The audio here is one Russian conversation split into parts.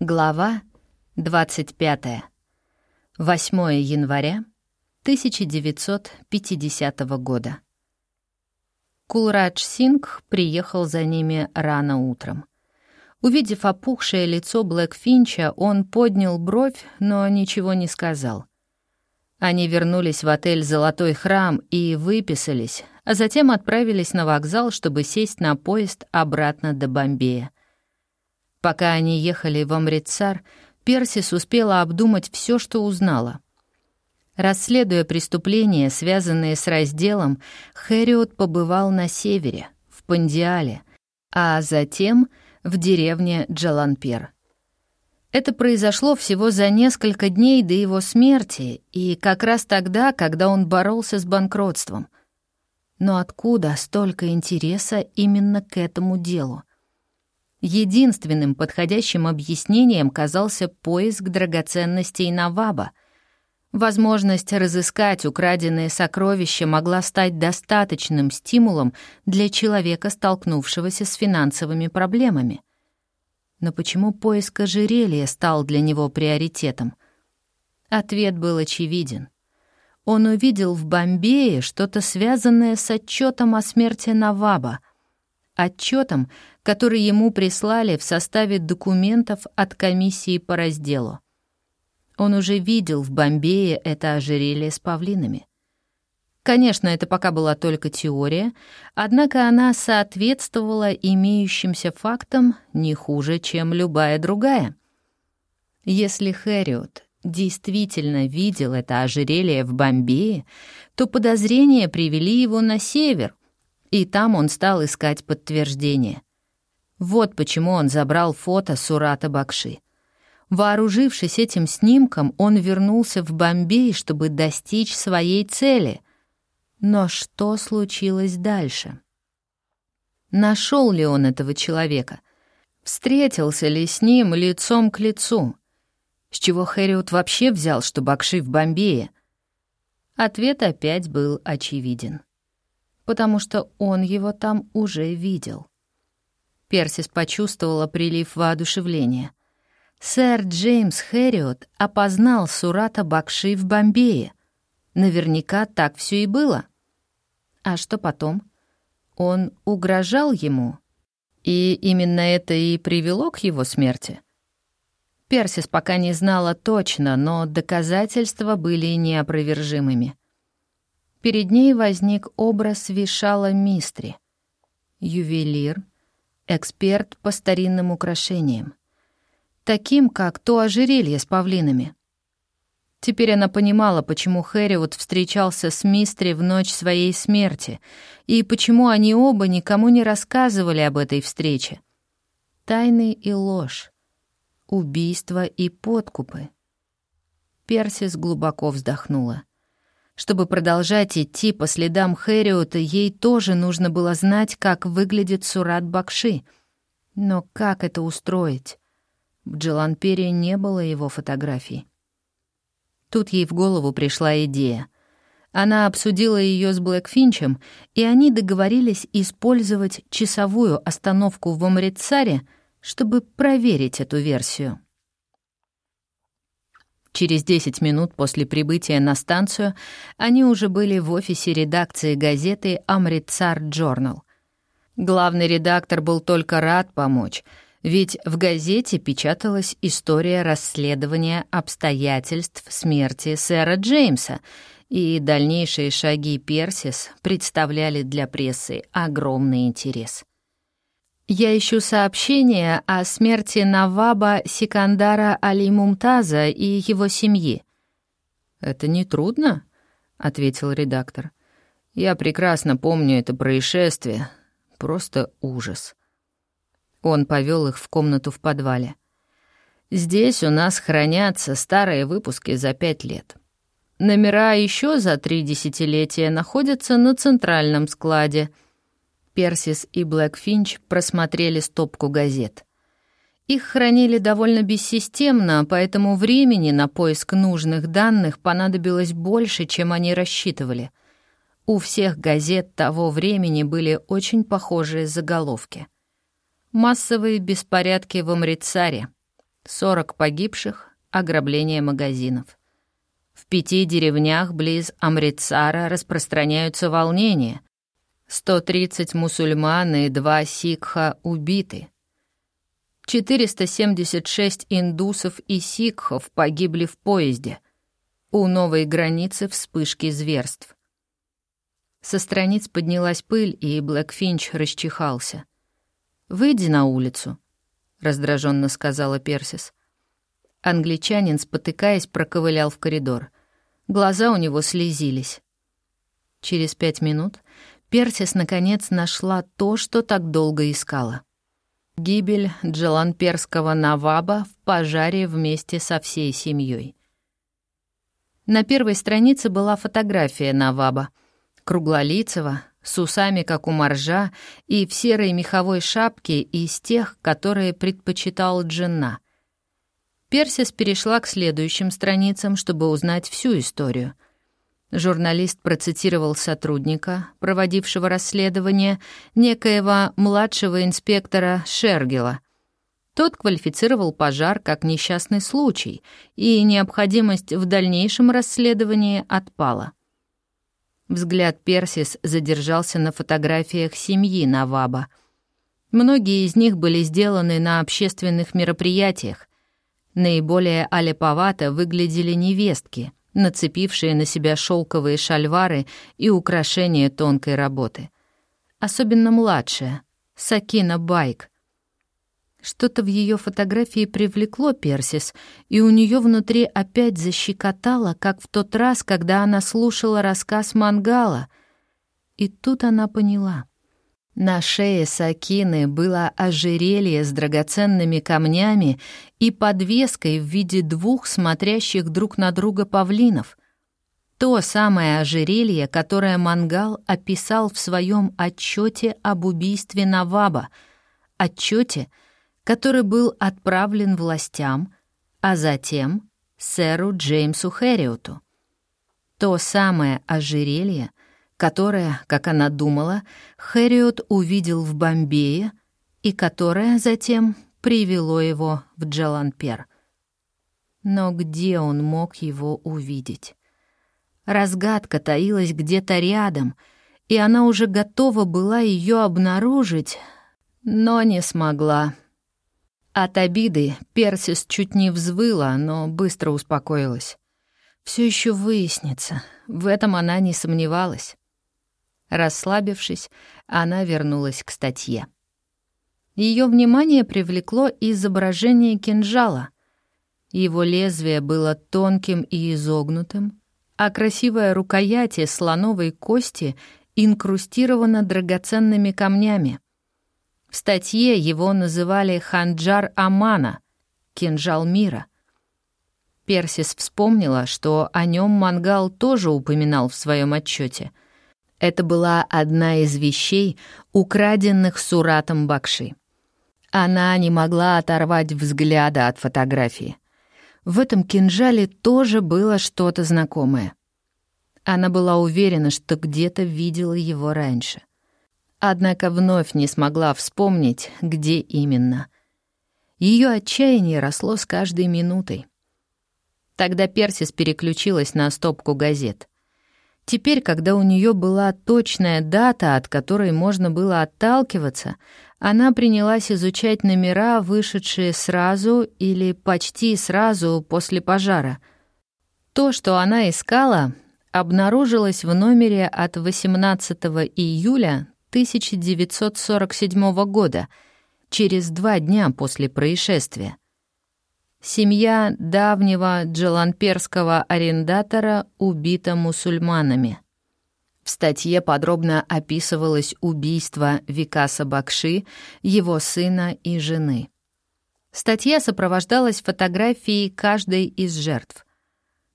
Глава 25. 8 января 1950 года. Кулрадж Сингх приехал за ними рано утром. Увидев опухшее лицо Блэк Финча, он поднял бровь, но ничего не сказал. Они вернулись в отель «Золотой храм» и выписались, а затем отправились на вокзал, чтобы сесть на поезд обратно до Бомбея. Пока они ехали в Амритсар, Персис успела обдумать все, что узнала. Расследуя преступления, связанные с разделом, Хэриот побывал на севере, в Пандиале, а затем в деревне Джаланпер. Это произошло всего за несколько дней до его смерти и как раз тогда, когда он боролся с банкротством. Но откуда столько интереса именно к этому делу? Единственным подходящим объяснением казался поиск драгоценностей Наваба. Возможность разыскать украденные сокровища могла стать достаточным стимулом для человека, столкнувшегося с финансовыми проблемами. Но почему поиск ожерелья стал для него приоритетом? Ответ был очевиден. Он увидел в Бомбее что-то связанное с отчетом о смерти Наваба — отчетом, который ему прислали в составе документов от комиссии по разделу. Он уже видел в Бомбее это ожерелье с павлинами. Конечно, это пока была только теория, однако она соответствовала имеющимся фактам не хуже, чем любая другая. Если Хэриот действительно видел это ожерелье в Бомбее, то подозрения привели его на север, и там он стал искать подтверждение. Вот почему он забрал фото Сурата Бакши. Вооружившись этим снимком, он вернулся в Бомбей, чтобы достичь своей цели. Но что случилось дальше? Нашел ли он этого человека? Встретился ли с ним лицом к лицу? С чего Хэриот вообще взял, что Бакши в Бомбее? Ответ опять был очевиден потому что он его там уже видел. Персис почувствовала прилив воодушевления. Сэр Джеймс Хэриот опознал Сурата Бакши в Бомбее. Наверняка так все и было. А что потом? Он угрожал ему, и именно это и привело к его смерти. Персис пока не знала точно, но доказательства были неопровержимыми. Перед ней возник образ Вишала Мистри. Ювелир, эксперт по старинным украшениям. Таким, как то ожерелье с павлинами. Теперь она понимала, почему Хэриот встречался с Мистри в ночь своей смерти, и почему они оба никому не рассказывали об этой встрече. Тайны и ложь, убийства и подкупы. Персис глубоко вздохнула. Чтобы продолжать идти по следам Хэриота, ей тоже нужно было знать, как выглядит Сурат Бакши. Но как это устроить? В Джаланпере не было его фотографий. Тут ей в голову пришла идея. Она обсудила ее с Блэкфинчем, и они договорились использовать часовую остановку в Амрицаре, чтобы проверить эту версию. Через 10 минут после прибытия на станцию они уже были в офисе редакции газеты «Амрицар Джорнал». Главный редактор был только рад помочь, ведь в газете печаталась история расследования обстоятельств смерти сэра Джеймса, и дальнейшие шаги Персис представляли для прессы огромный интерес. Я ищу сообщение о смерти Наваба Сикандара Али Мумтаза и его семьи. «Это нетрудно», — ответил редактор. «Я прекрасно помню это происшествие. Просто ужас». Он повел их в комнату в подвале. «Здесь у нас хранятся старые выпуски за пять лет. Номера еще за три десятилетия находятся на центральном складе — Персис и Блэк Финч просмотрели стопку газет. Их хранили довольно бессистемно, поэтому времени на поиск нужных данных понадобилось больше, чем они рассчитывали. У всех газет того времени были очень похожие заголовки. «Массовые беспорядки в Амрицаре», 40 погибших, ограбление магазинов. В пяти деревнях близ Амритсара распространяются волнения. 130 мусульман и два сикха убиты. 476 индусов и сикхов погибли в поезде. У новой границы вспышки зверств. Со страниц поднялась пыль, и Блэкфинч расчихался. «Выйди на улицу», — раздраженно сказала Персис. Англичанин, спотыкаясь, проковылял в коридор. Глаза у него слезились. Через пять минут Персис наконец нашла то, что так долго искала. Гибель джаланперского Наваба в пожаре вместе со всей семьей. На первой странице была фотография Наваба, круглолицего, с усами, как у моржа, и в серой меховой шапке из тех, которые предпочитал Джинна. Персис перешла к следующим страницам, чтобы узнать всю историю — Журналист процитировал сотрудника, проводившего расследование, некоего младшего инспектора Шергела. Тот квалифицировал пожар как несчастный случай, и необходимость в дальнейшем расследовании отпала. Взгляд Персис задержался на фотографиях семьи Наваба. Многие из них были сделаны на общественных мероприятиях. Наиболее алеповато выглядели невестки — нацепившие на себя шелковые шальвары и украшения тонкой работы. Особенно младшая, Сакина Байк. Что-то в ее фотографии привлекло Персис, и у нее внутри опять защекотало, как в тот раз, когда она слушала рассказ Мангала. И тут она поняла — на шее Сакины было ожерелье с драгоценными камнями и подвеской в виде двух смотрящих друг на друга павлинов. То самое ожерелье, которое Мангал описал в своем отчете об убийстве Наваба, отчете, который был отправлен властям, а затем сэру Джеймсу Хэриоту. То самое ожерелье, которое, как она думала, Хэриот увидел в Бомбее и которое затем привело его в Джаланпер. Но где он мог его увидеть? Разгадка таилась где-то рядом, и она уже готова была ее обнаружить, но не смогла. От обиды Персис чуть не взвыла, но быстро успокоилась. Все еще выяснится, в этом она не сомневалась. Расслабившись, она вернулась к статье. Ее внимание привлекло изображение кинжала. Его лезвие было тонким и изогнутым, а красивая рукоять слоновой кости инкрустирована драгоценными камнями. В статье его называли «Ханджар Амана» — «Кинжал мира». Персис вспомнила, что о нем Мангал тоже упоминал в своем отчете — это была одна из вещей, украденных Суратом Бакши. Она не могла оторвать взгляда от фотографии. В этом кинжале тоже было что-то знакомое. Она была уверена, что где-то видела его раньше. Однако вновь не смогла вспомнить, где именно. Ее отчаяние росло с каждой минутой. Тогда Персис переключилась на стопку газет — Теперь, когда у нее была точная дата, от которой можно было отталкиваться, она принялась изучать номера, вышедшие сразу или почти сразу после пожара. То, что она искала, обнаружилось в номере от 18 июля 1947 года, через два дня после происшествия. Семья давнего джаланперского арендатора убита мусульманами. В статье подробно описывалось убийство Викаса Бакши, его сына и жены. Статья сопровождалась фотографией каждой из жертв.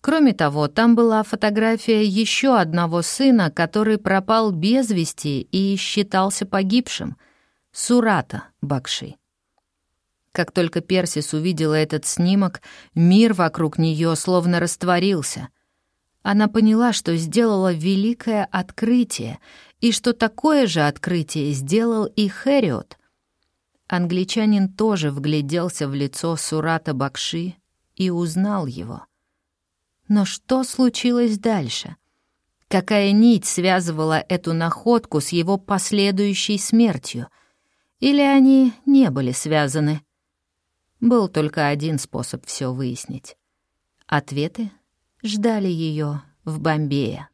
Кроме того, там была фотография еще одного сына, который пропал без вести и считался погибшим — Сурата Бакши. Как только Персис увидела этот снимок, мир вокруг нее словно растворился. Она поняла, что сделала великое открытие, и что такое же открытие сделал и Хэриот. Англичанин тоже вгляделся в лицо Сурата Бакши и узнал его. Но что случилось дальше? Какая нить связывала эту находку с его последующей смертью? Или они не были связаны? Был только один способ все выяснить. Ответы ждали ее в Бомбее.